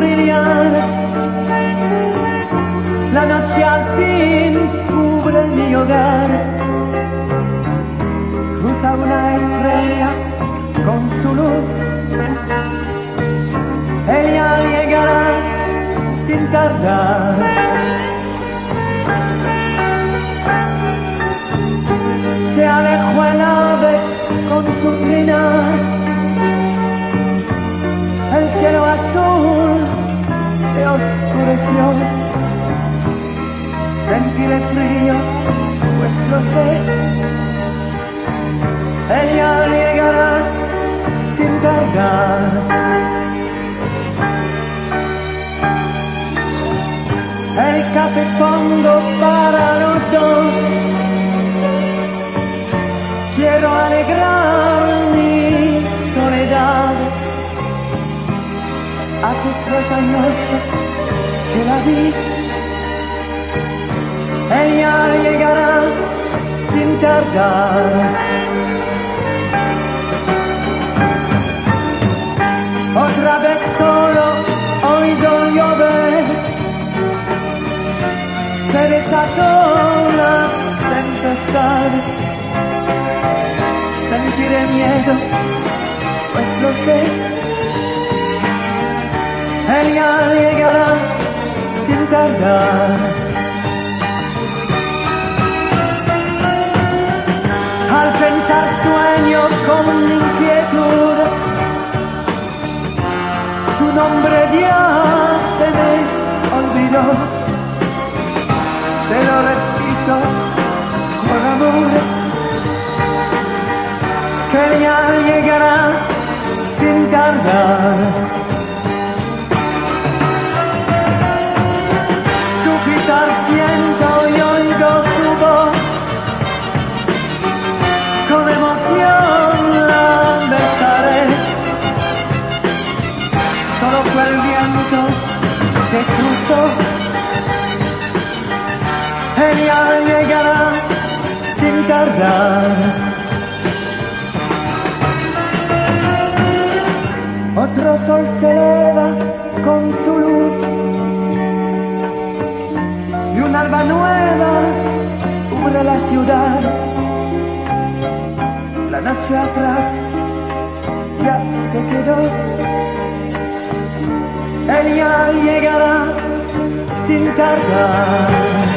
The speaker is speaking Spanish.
brillar. La noche al fin cubre mi hogar. Café pongo para los dos. Quiero alegrar mi soledad. Hace tres años que la vi. Ella llegará sin tardar. Desató la tempestad. Sentiré miedo, pues lo sé. Ella llegará sin tardar. Al pensar sueño con inquietud. Su nombre ya amor. Que ella llegará sin tardar. Su pisar siento y oigo su voz. Con emoción la besaré. Solo fue el viento que cruzó. Ella llegará sin tardar. Otro sol se eleva con su luz y un alba nueva cubre la ciudad. La noche atrás ya se quedó. Ella llegará sin tardar.